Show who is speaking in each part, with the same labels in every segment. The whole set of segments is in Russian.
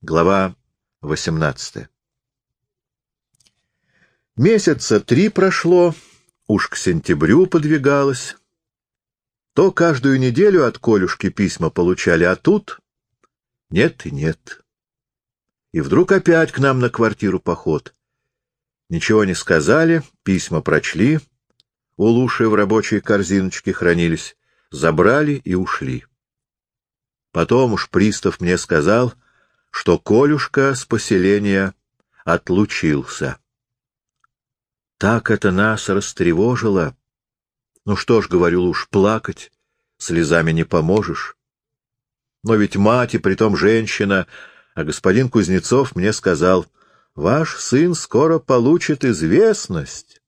Speaker 1: Глава 18 Месяца три прошло, уж к сентябрю подвигалось. То каждую неделю от Колюшки письма получали, а тут нет и нет. И вдруг опять к нам на квартиру поход. Ничего не сказали, письма прочли, у Луши в рабочей корзиночке хранились, забрали и ушли. Потом уж пристав мне сказал, что Колюшка с поселения отлучился. Так это нас растревожило. Ну что ж, говорю, уж плакать, слезами не поможешь. Но ведь мать и притом женщина, а господин Кузнецов мне сказал, ваш сын скоро получит известность.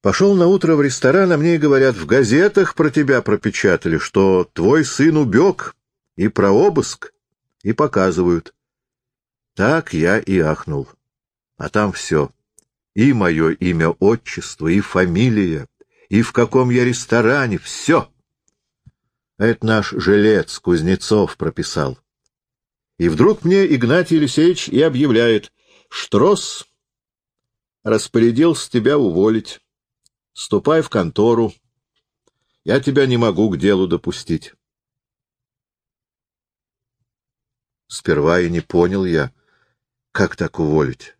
Speaker 1: Пошел на утро в ресторан, а мне говорят, в газетах про тебя пропечатали, что твой сын убег, и про обыск, и показывают. Так я и ахнул. А там все. И мое имя, отчество, и фамилия, и в каком я ресторане, все. Это наш жилец Кузнецов прописал. И вдруг мне Игнатий Елисеевич и объявляет, Штрос распорядился тебя уволить. Ступай в контору. Я тебя не могу к делу допустить. Сперва и не понял я, как так уволить.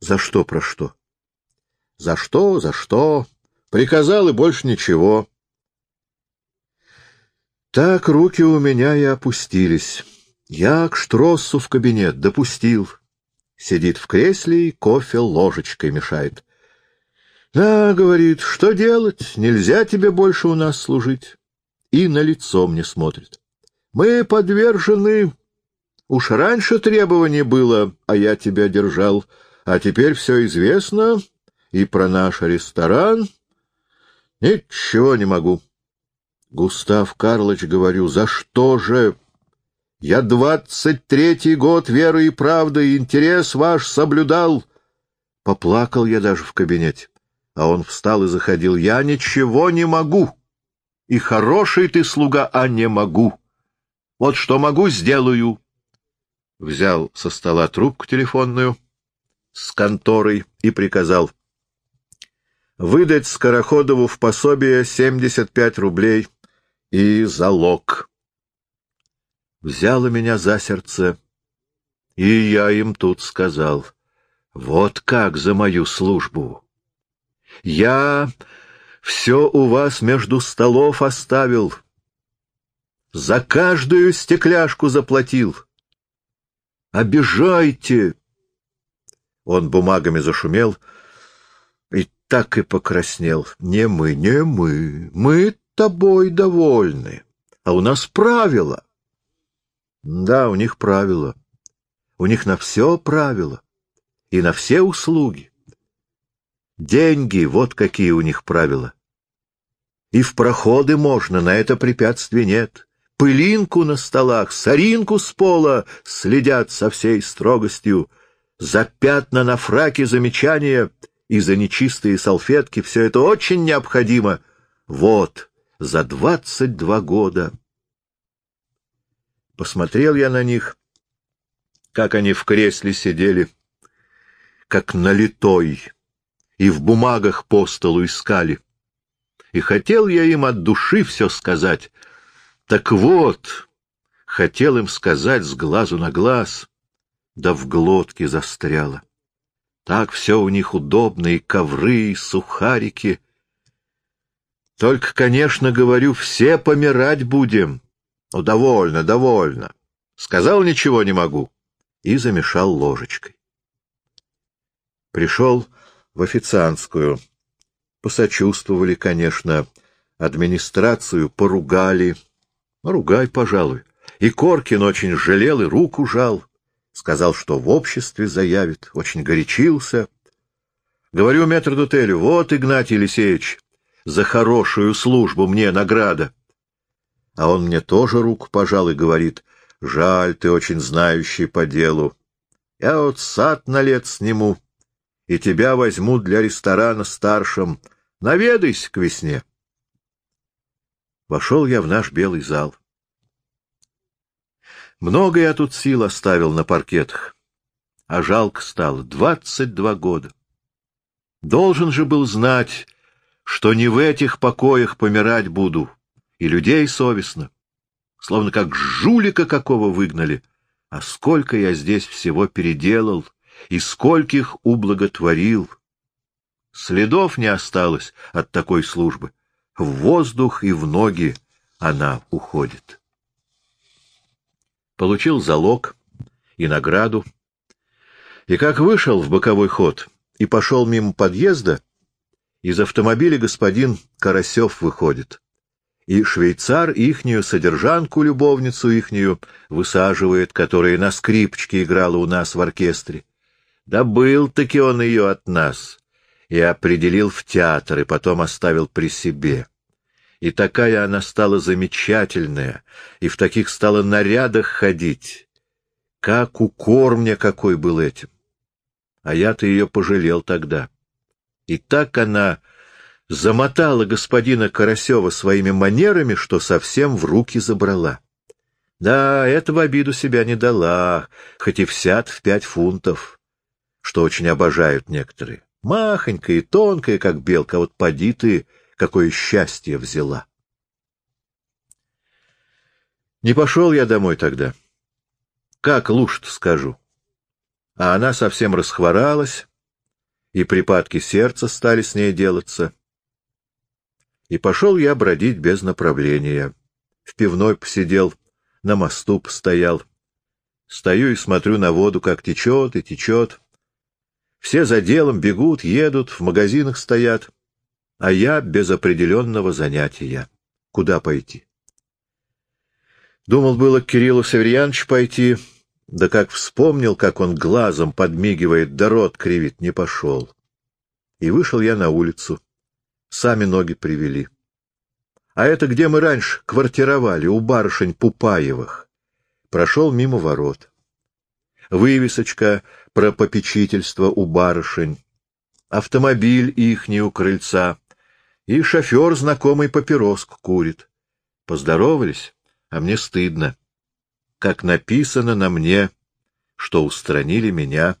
Speaker 1: За что, про что? За что, за что? Приказал и больше ничего. Так руки у меня и опустились. Я к Штроссу в кабинет допустил. Сидит в кресле и кофе ложечкой мешает. Да, говорит, что делать? Нельзя тебе больше у нас служить. И на лицо мне смотрит. Мы подвержены... Уж раньше требование было, а я тебя держал. А теперь все известно и про наш ресторан. Ничего не могу. Густав Карлович, говорю, за что же? Я двадцать третий год веры и правды, интерес ваш соблюдал. Поплакал я даже в кабинете. А он встал и заходил. «Я ничего не могу. И хороший ты слуга, а не могу. Вот что могу, сделаю». Взял со стола трубку телефонную с конторой и приказал выдать Скороходову в пособие 75 рублей и залог. Взяло меня за сердце, и я им тут сказал, вот как за мою службу. Я все у вас между столов оставил. За каждую стекляшку заплатил. Обижайте!» Он бумагами зашумел и так и покраснел. «Не мы, не мы. Мы тобой довольны. А у нас правила». «Да, у них правила. У них на все правила. И на все услуги. Деньги, вот какие у них правила. И в проходы можно, на это препятствий нет. Пылинку на столах, соринку с пола следят со всей строгостью. За пятна на фраке замечания и за нечистые салфетки все это очень необходимо. Вот, за двадцать два года. Посмотрел я на них, как они в кресле сидели, как налитой и в бумагах по столу искали. И хотел я им от души все сказать. Так вот, хотел им сказать с глазу на глаз, да в глотке застряло. Так все у них удобно, и ковры, и сухарики. Только, конечно, говорю, все помирать будем. Ну, довольно, довольно. Сказал, ничего не могу. И замешал ложечкой. Пришел в официантскую. Посочувствовали, конечно, администрацию поругали. Ругай, пожалуй. И Коркин очень жалел и руку жал. Сказал, что в обществе заявит. Очень горячился. Говорю метрдотелю, вот, Игнатий Елисеевич, за хорошую службу мне награда. А он мне тоже руку пожал и говорит, жаль, ты очень знающий по делу. Я вот сад на лет сниму, и тебя возьму для ресторана старшим. Наведайся к весне. Вошел я в наш белый зал. Много я тут сил оставил на паркетах, а жалко стало двадцать два года. Должен же был знать, что не в этих покоях помирать буду, и людей совестно, словно как жулика какого выгнали, а сколько я здесь всего переделал и скольких ублаготворил. Следов не осталось от такой службы. В воздух и в ноги она уходит. Получил залог и награду, и как вышел в боковой ход и пошел мимо подъезда, из автомобиля господин Карасев выходит, и швейцар ихнюю содержанку-любовницу ихнюю высаживает, которая на скрипочке играла у нас в оркестре. Да был-таки он ее от нас, и определил в театр, и потом оставил при себе. И такая она стала замечательная, и в таких стала нарядах ходить. Как укор мне какой был этим! А я-то ее пожалел тогда. И так она замотала господина Карасева своими манерами, что совсем в руки забрала. Да, это в обиду себя не дала, хоть и всят в пять фунтов, что очень обожают некоторые. Махонькая и тонкая, как белка, вот поди ты, какое счастье взяла. Не пошел я домой тогда. Как лучше-то скажу. А она совсем расхворалась, и припадки сердца стали с ней делаться. И пошел я бродить без направления. В пивной посидел, на мосту постоял. Стою и смотрю на воду, как течет и течет. Все за делом бегут, едут, в магазинах стоят, а я без определенного занятия. Куда пойти? Думал было к Кириллу Северьяновичу пойти, да как вспомнил, как он глазом подмигивает, да рот кривит, не пошел. И вышел я на улицу. Сами ноги привели. А это где мы раньше квартировали, у барышень Пупаевых. Прошел мимо ворот. Вывесочка про попечительство у барышень. Автомобиль ихний у крыльца. И шофер знакомый папироску курит. Поздоровались, а мне стыдно как написано на мне, что устранили меня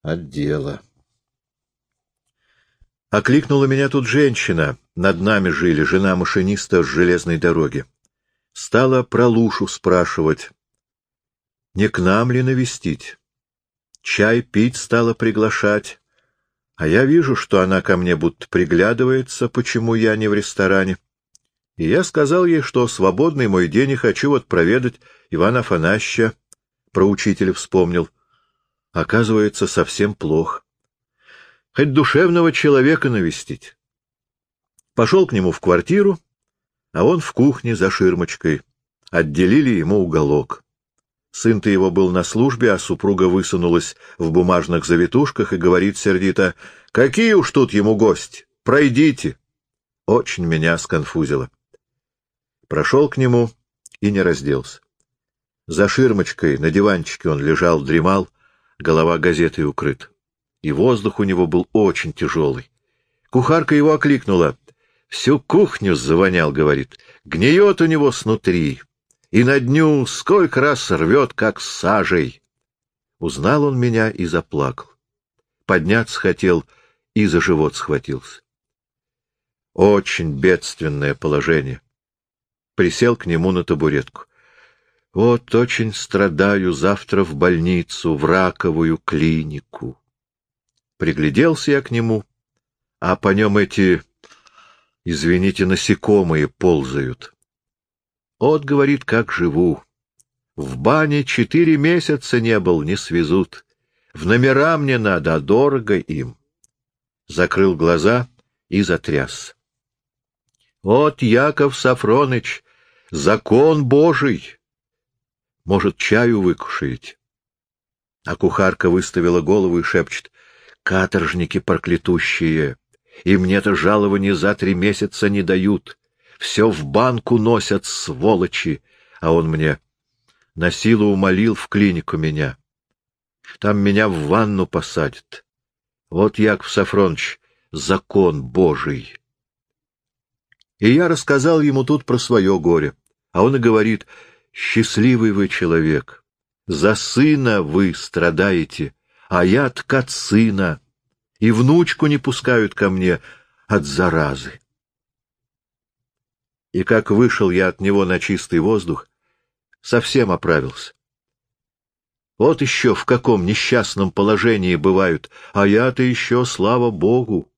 Speaker 1: от дела. Окликнула меня тут женщина, над нами жили, жена машиниста с железной дороги. Стала про Лушу спрашивать, не к нам ли навестить. Чай пить стала приглашать, а я вижу, что она ко мне будто приглядывается, почему я не в ресторане. И я сказал ей, что свободный мой день и хочу вот проведать Ивана Афанасьевича, про учителя вспомнил. Оказывается, совсем плохо. Хоть душевного человека навестить. Пошел к нему в квартиру, а он в кухне за ширмочкой. Отделили ему уголок. Сын-то его был на службе, а супруга высунулась в бумажных завитушках и говорит сердито, «Какие уж тут ему гости! Пройдите!» Очень меня сконфузило. Прошел к нему и не разделся. За ширмочкой на диванчике он лежал, дремал, голова газетой укрыт. И воздух у него был очень тяжелый. Кухарка его окликнула. Всю кухню завонял, говорит. Гниет у него снутри. И на дню сколько раз рвет, как сажей. Узнал он меня и заплакал. Подняться хотел и за живот схватился. Очень бедственное положение. Присел к нему на табуретку. Вот очень страдаю завтра в больницу, в раковую клинику. Пригляделся я к нему, а по нем эти, извините, насекомые ползают. Вот, говорит, как живу. В бане четыре месяца не был, не свезут. В номера мне надо, а дорого им. Закрыл глаза и затряс. Вот, Яков Сафроныч, закон Божий! Может, чаю выкушаете? А кухарка выставила голову и шепчет. Каторжники проклятущие! И мне-то жалования за три месяца не дают. Все в банку носят, сволочи. А он мне на силу умолил в клинику меня. Там меня в ванну посадят. Вот, Яков Сафронович, закон Божий. И я рассказал ему тут про свое горе. А он и говорит, Счастливый вы человек. За сына вы страдаете, а я ткат сына, и внучку не пускают ко мне от заразы. И как вышел я от него на чистый воздух, совсем оправился. Вот еще в каком несчастном положении бывают, а я-то еще, слава Богу,